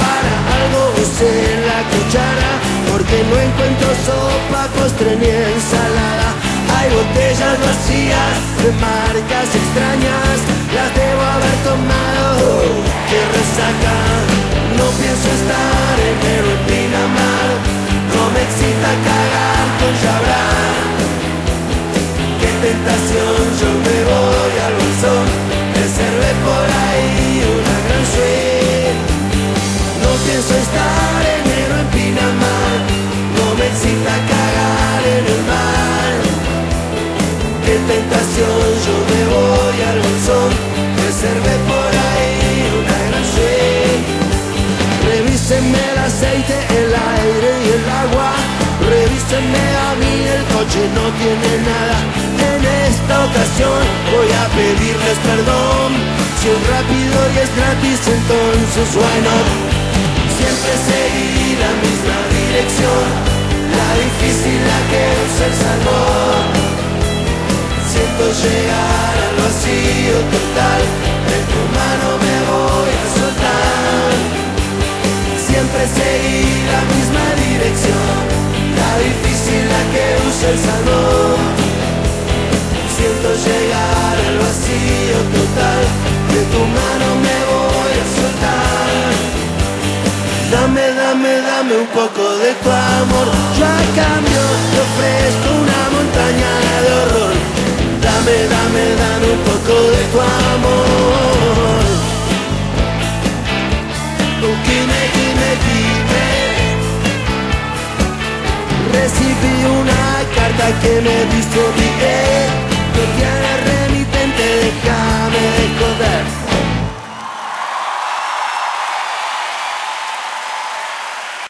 para algo use la cuchara, porque no encuentro sopa, postre ni ensalada. Hay botellas vacías de marcas extrañas, las debo haber tomado. Que resaca, no pienso estar en el Pinamar, no me excita cagar con Jabra tentación yo me voy Revísenme el aceite, el aire y el agua Revísenme a mí, el coche no tiene nada en esta ocasión voy a pedirles perdón. Si es rápido y es gratis, entonces bueno. Siempre seguí la misma dirección, la difícil la que usa el salmón. Siento llegar el siento llegar al vacío total, de tu mano me voy a soltar. Dame, dame, dame un poco de tu amor, yo a cambio te ofrezco una carta que me dice bien que remitente, déjame de joder.